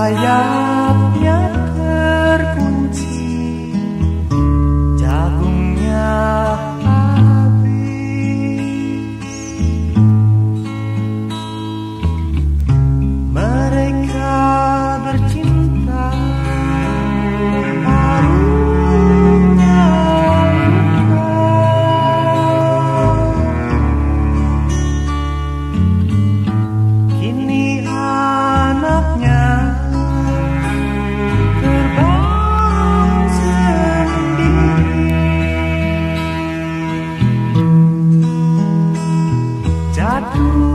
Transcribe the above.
ายา you.